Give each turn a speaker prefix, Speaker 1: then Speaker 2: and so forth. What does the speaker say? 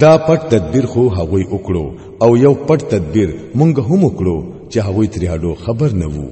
Speaker 1: دا پټ تدبیر خو هغوی وکړو او یو پټ تدبیر مونږ هم وکړو چې هغوی ترې هډو خبر نه وو